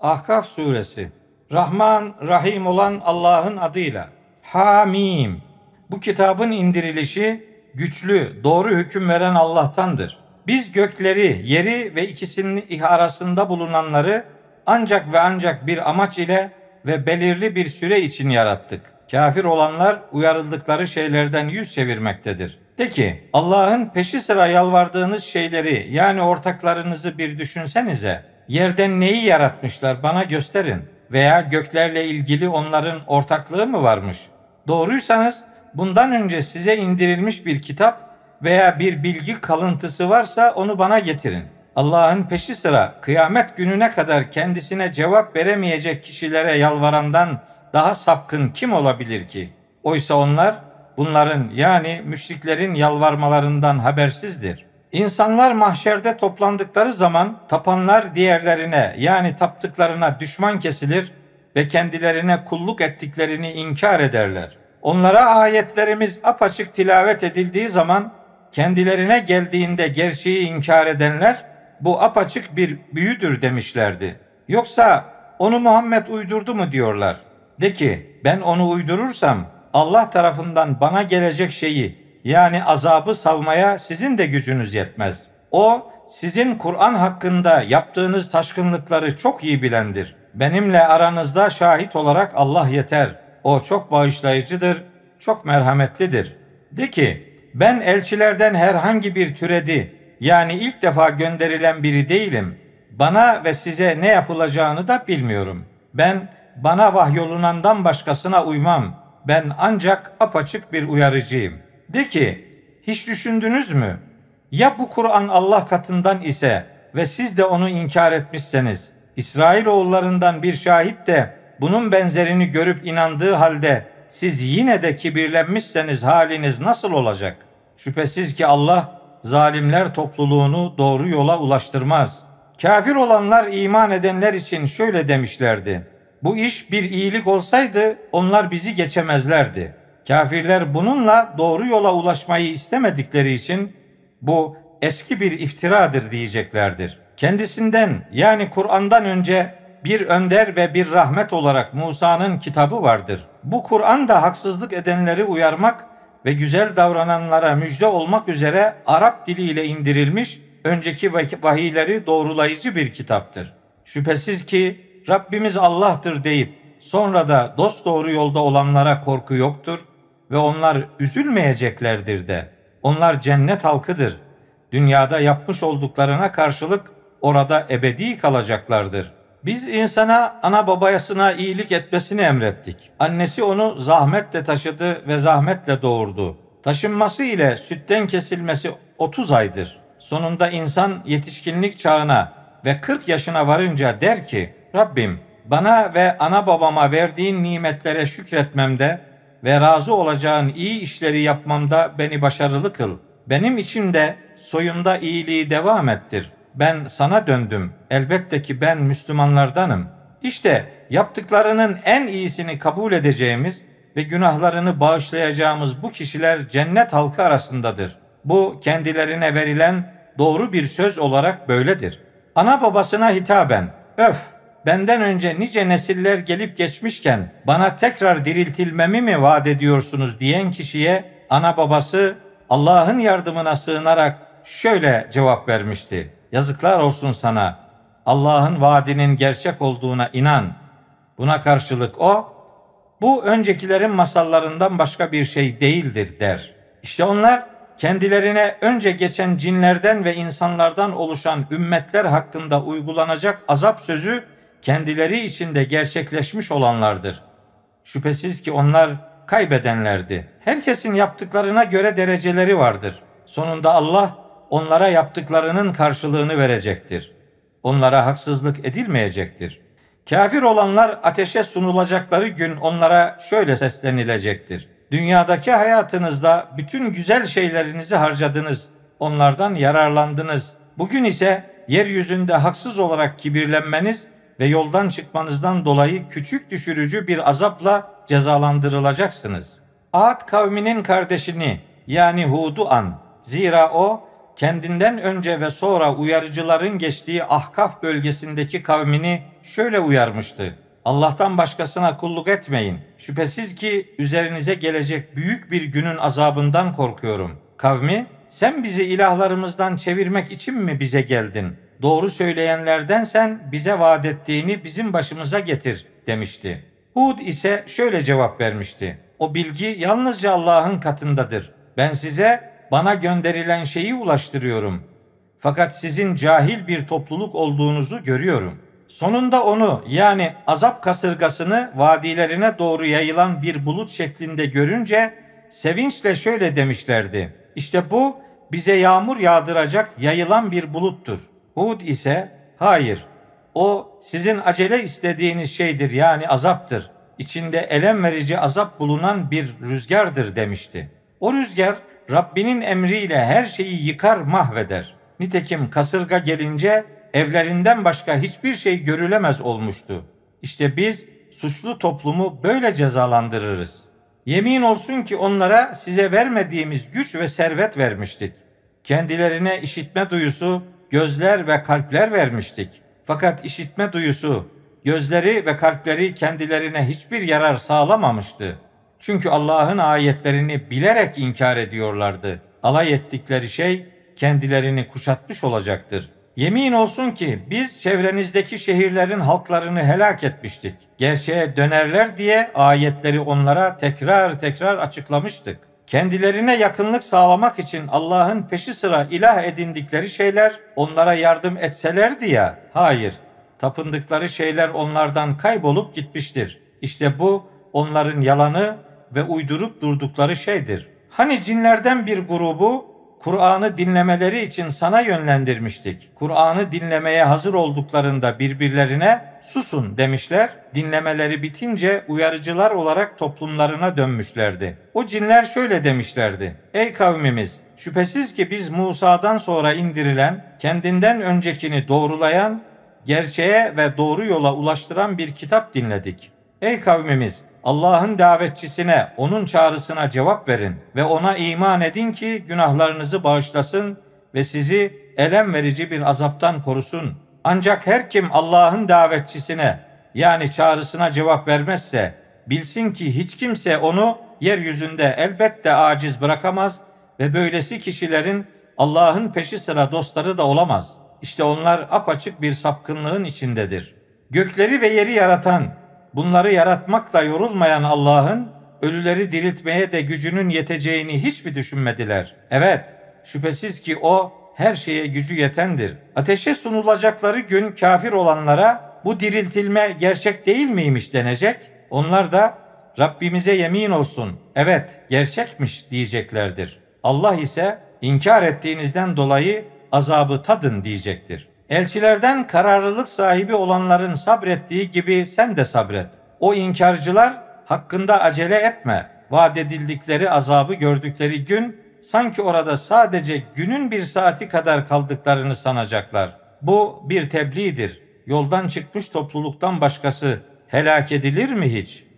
Ahkaf suresi Rahman Rahim olan Allah'ın adıyla Hamim Bu kitabın indirilişi güçlü, doğru hüküm veren Allah'tandır. Biz gökleri, yeri ve ikisinin arasında bulunanları ancak ve ancak bir amaç ile ve belirli bir süre için yarattık. Kafir olanlar uyarıldıkları şeylerden yüz çevirmektedir. De ki Allah'ın peşi sıra yalvardığınız şeyleri yani ortaklarınızı bir düşünsenize. Yerden neyi yaratmışlar bana gösterin. Veya göklerle ilgili onların ortaklığı mı varmış? Doğruysanız bundan önce size indirilmiş bir kitap veya bir bilgi kalıntısı varsa onu bana getirin. Allah'ın peşi sıra kıyamet gününe kadar kendisine cevap veremeyecek kişilere yalvarandan daha sapkın kim olabilir ki? Oysa onlar bunların yani müşriklerin yalvarmalarından habersizdir. İnsanlar mahşerde toplandıkları zaman tapanlar diğerlerine yani taptıklarına düşman kesilir ve kendilerine kulluk ettiklerini inkar ederler. Onlara ayetlerimiz apaçık tilavet edildiği zaman kendilerine geldiğinde gerçeği inkar edenler bu apaçık bir büyüdür demişlerdi. Yoksa onu Muhammed uydurdu mu diyorlar. De ki ben onu uydurursam Allah tarafından bana gelecek şeyi yani azabı savmaya sizin de gücünüz yetmez. O sizin Kur'an hakkında yaptığınız taşkınlıkları çok iyi bilendir. Benimle aranızda şahit olarak Allah yeter. O çok bağışlayıcıdır, çok merhametlidir. De ki ben elçilerden herhangi bir türedi yani ilk defa gönderilen biri değilim. Bana ve size ne yapılacağını da bilmiyorum. Ben bana vahyolunandan başkasına uymam. Ben ancak apaçık bir uyarıcıyım. De ki, hiç düşündünüz mü? Ya bu Kur'an Allah katından ise ve siz de onu inkar etmişseniz, İsrail oğullarından bir şahit de bunun benzerini görüp inandığı halde siz yine de kibirlenmişseniz haliniz nasıl olacak? Şüphesiz ki Allah zalimler topluluğunu doğru yola ulaştırmaz. Kafir olanlar iman edenler için şöyle demişlerdi. Bu iş bir iyilik olsaydı onlar bizi geçemezlerdi. Kafirler bununla doğru yola ulaşmayı istemedikleri için bu eski bir iftiradır diyeceklerdir. Kendisinden yani Kur'an'dan önce bir önder ve bir rahmet olarak Musa'nın kitabı vardır. Bu Kur'an da haksızlık edenleri uyarmak ve güzel davrananlara müjde olmak üzere Arap diliyle indirilmiş önceki vahiyleri doğrulayıcı bir kitaptır. Şüphesiz ki Rabbimiz Allah'tır deyip sonra da dost doğru yolda olanlara korku yoktur ve onlar üzülmeyeceklerdir de. Onlar cennet halkıdır. Dünyada yapmış olduklarına karşılık orada ebedi kalacaklardır. Biz insana ana babayasına iyilik etmesini emrettik. Annesi onu zahmetle taşıdı ve zahmetle doğurdu. Taşınması ile sütten kesilmesi 30 aydır. Sonunda insan yetişkinlik çağına ve 40 yaşına varınca der ki Rabbim bana ve ana babama verdiğin nimetlere şükretmemde ve razı olacağın iyi işleri yapmamda beni başarılı kıl. Benim için de soyumda iyiliği devam ettir. Ben sana döndüm. Elbette ki ben Müslümanlardanım. İşte yaptıklarının en iyisini kabul edeceğimiz ve günahlarını bağışlayacağımız bu kişiler cennet halkı arasındadır. Bu kendilerine verilen doğru bir söz olarak böyledir. Ana babasına hitaben, öf benden önce nice nesiller gelip geçmişken bana tekrar diriltilmemi mi vaat ediyorsunuz diyen kişiye ana babası Allah'ın yardımına sığınarak şöyle cevap vermişti. Yazıklar olsun sana. Allah'ın vaadinin gerçek olduğuna inan. Buna karşılık o, bu öncekilerin masallarından başka bir şey değildir der. İşte onlar kendilerine önce geçen cinlerden ve insanlardan oluşan ümmetler hakkında uygulanacak azap sözü kendileri içinde gerçekleşmiş olanlardır. Şüphesiz ki onlar kaybedenlerdi. Herkesin yaptıklarına göre dereceleri vardır. Sonunda Allah onlara yaptıklarının karşılığını verecektir. Onlara haksızlık edilmeyecektir. Kafir olanlar ateşe sunulacakları gün onlara şöyle seslenilecektir. Dünyadaki hayatınızda bütün güzel şeylerinizi harcadınız. Onlardan yararlandınız. Bugün ise yeryüzünde haksız olarak kibirlenmeniz ve yoldan çıkmanızdan dolayı küçük düşürücü bir azapla cezalandırılacaksınız. Ad kavminin kardeşini yani Hud'u an. Zira o kendinden önce ve sonra uyarıcıların geçtiği Ahkaf bölgesindeki kavmini şöyle uyarmıştı. Allah'tan başkasına kulluk etmeyin. Şüphesiz ki üzerinize gelecek büyük bir günün azabından korkuyorum. Kavmi, sen bizi ilahlarımızdan çevirmek için mi bize geldin? Doğru söyleyenlerden sen bize vaat ettiğini bizim başımıza getir demişti. Hud ise şöyle cevap vermişti. O bilgi yalnızca Allah'ın katındadır. Ben size bana gönderilen şeyi ulaştırıyorum. Fakat sizin cahil bir topluluk olduğunuzu görüyorum. Sonunda onu yani azap kasırgasını vadilerine doğru yayılan bir bulut şeklinde görünce sevinçle şöyle demişlerdi. İşte bu bize yağmur yağdıracak yayılan bir buluttur. Hud ise hayır o sizin acele istediğiniz şeydir yani azaptır. İçinde elem verici azap bulunan bir rüzgardır demişti. O rüzgar Rabbinin emriyle her şeyi yıkar mahveder. Nitekim kasırga gelince evlerinden başka hiçbir şey görülemez olmuştu. İşte biz suçlu toplumu böyle cezalandırırız. Yemin olsun ki onlara size vermediğimiz güç ve servet vermiştik. Kendilerine işitme duyusu, gözler ve kalpler vermiştik. Fakat işitme duyusu, gözleri ve kalpleri kendilerine hiçbir yarar sağlamamıştı. Çünkü Allah'ın ayetlerini bilerek inkar ediyorlardı. Alay ettikleri şey kendilerini kuşatmış olacaktır. Yemin olsun ki biz çevrenizdeki şehirlerin halklarını helak etmiştik. Gerçeğe dönerler diye ayetleri onlara tekrar tekrar açıklamıştık. Kendilerine yakınlık sağlamak için Allah'ın peşi sıra ilah edindikleri şeyler onlara yardım etselerdi ya. Hayır, tapındıkları şeyler onlardan kaybolup gitmiştir. İşte bu onların yalanı ve uydurup durdukları şeydir. Hani cinlerden bir grubu Kur'an'ı dinlemeleri için sana yönlendirmiştik. Kur'an'ı dinlemeye hazır olduklarında birbirlerine susun demişler. Dinlemeleri bitince uyarıcılar olarak toplumlarına dönmüşlerdi. O cinler şöyle demişlerdi. Ey kavmimiz şüphesiz ki biz Musa'dan sonra indirilen, kendinden öncekini doğrulayan, gerçeğe ve doğru yola ulaştıran bir kitap dinledik. Ey kavmimiz Allah'ın davetçisine, onun çağrısına cevap verin ve ona iman edin ki günahlarınızı bağışlasın ve sizi elem verici bir azaptan korusun. Ancak her kim Allah'ın davetçisine yani çağrısına cevap vermezse bilsin ki hiç kimse onu yeryüzünde elbette aciz bırakamaz ve böylesi kişilerin Allah'ın peşi sıra dostları da olamaz. İşte onlar apaçık bir sapkınlığın içindedir. Gökleri ve yeri yaratan bunları yaratmakla yorulmayan Allah'ın ölüleri diriltmeye de gücünün yeteceğini hiç mi düşünmediler? Evet, şüphesiz ki o her şeye gücü yetendir. Ateşe sunulacakları gün kafir olanlara bu diriltilme gerçek değil miymiş denecek. Onlar da Rabbimize yemin olsun evet gerçekmiş diyeceklerdir. Allah ise inkar ettiğinizden dolayı azabı tadın diyecektir. Elçilerden kararlılık sahibi olanların sabrettiği gibi sen de sabret. O inkarcılar hakkında acele etme. Vaat edildikleri azabı gördükleri gün sanki orada sadece günün bir saati kadar kaldıklarını sanacaklar. Bu bir tebliğdir. Yoldan çıkmış topluluktan başkası helak edilir mi hiç?''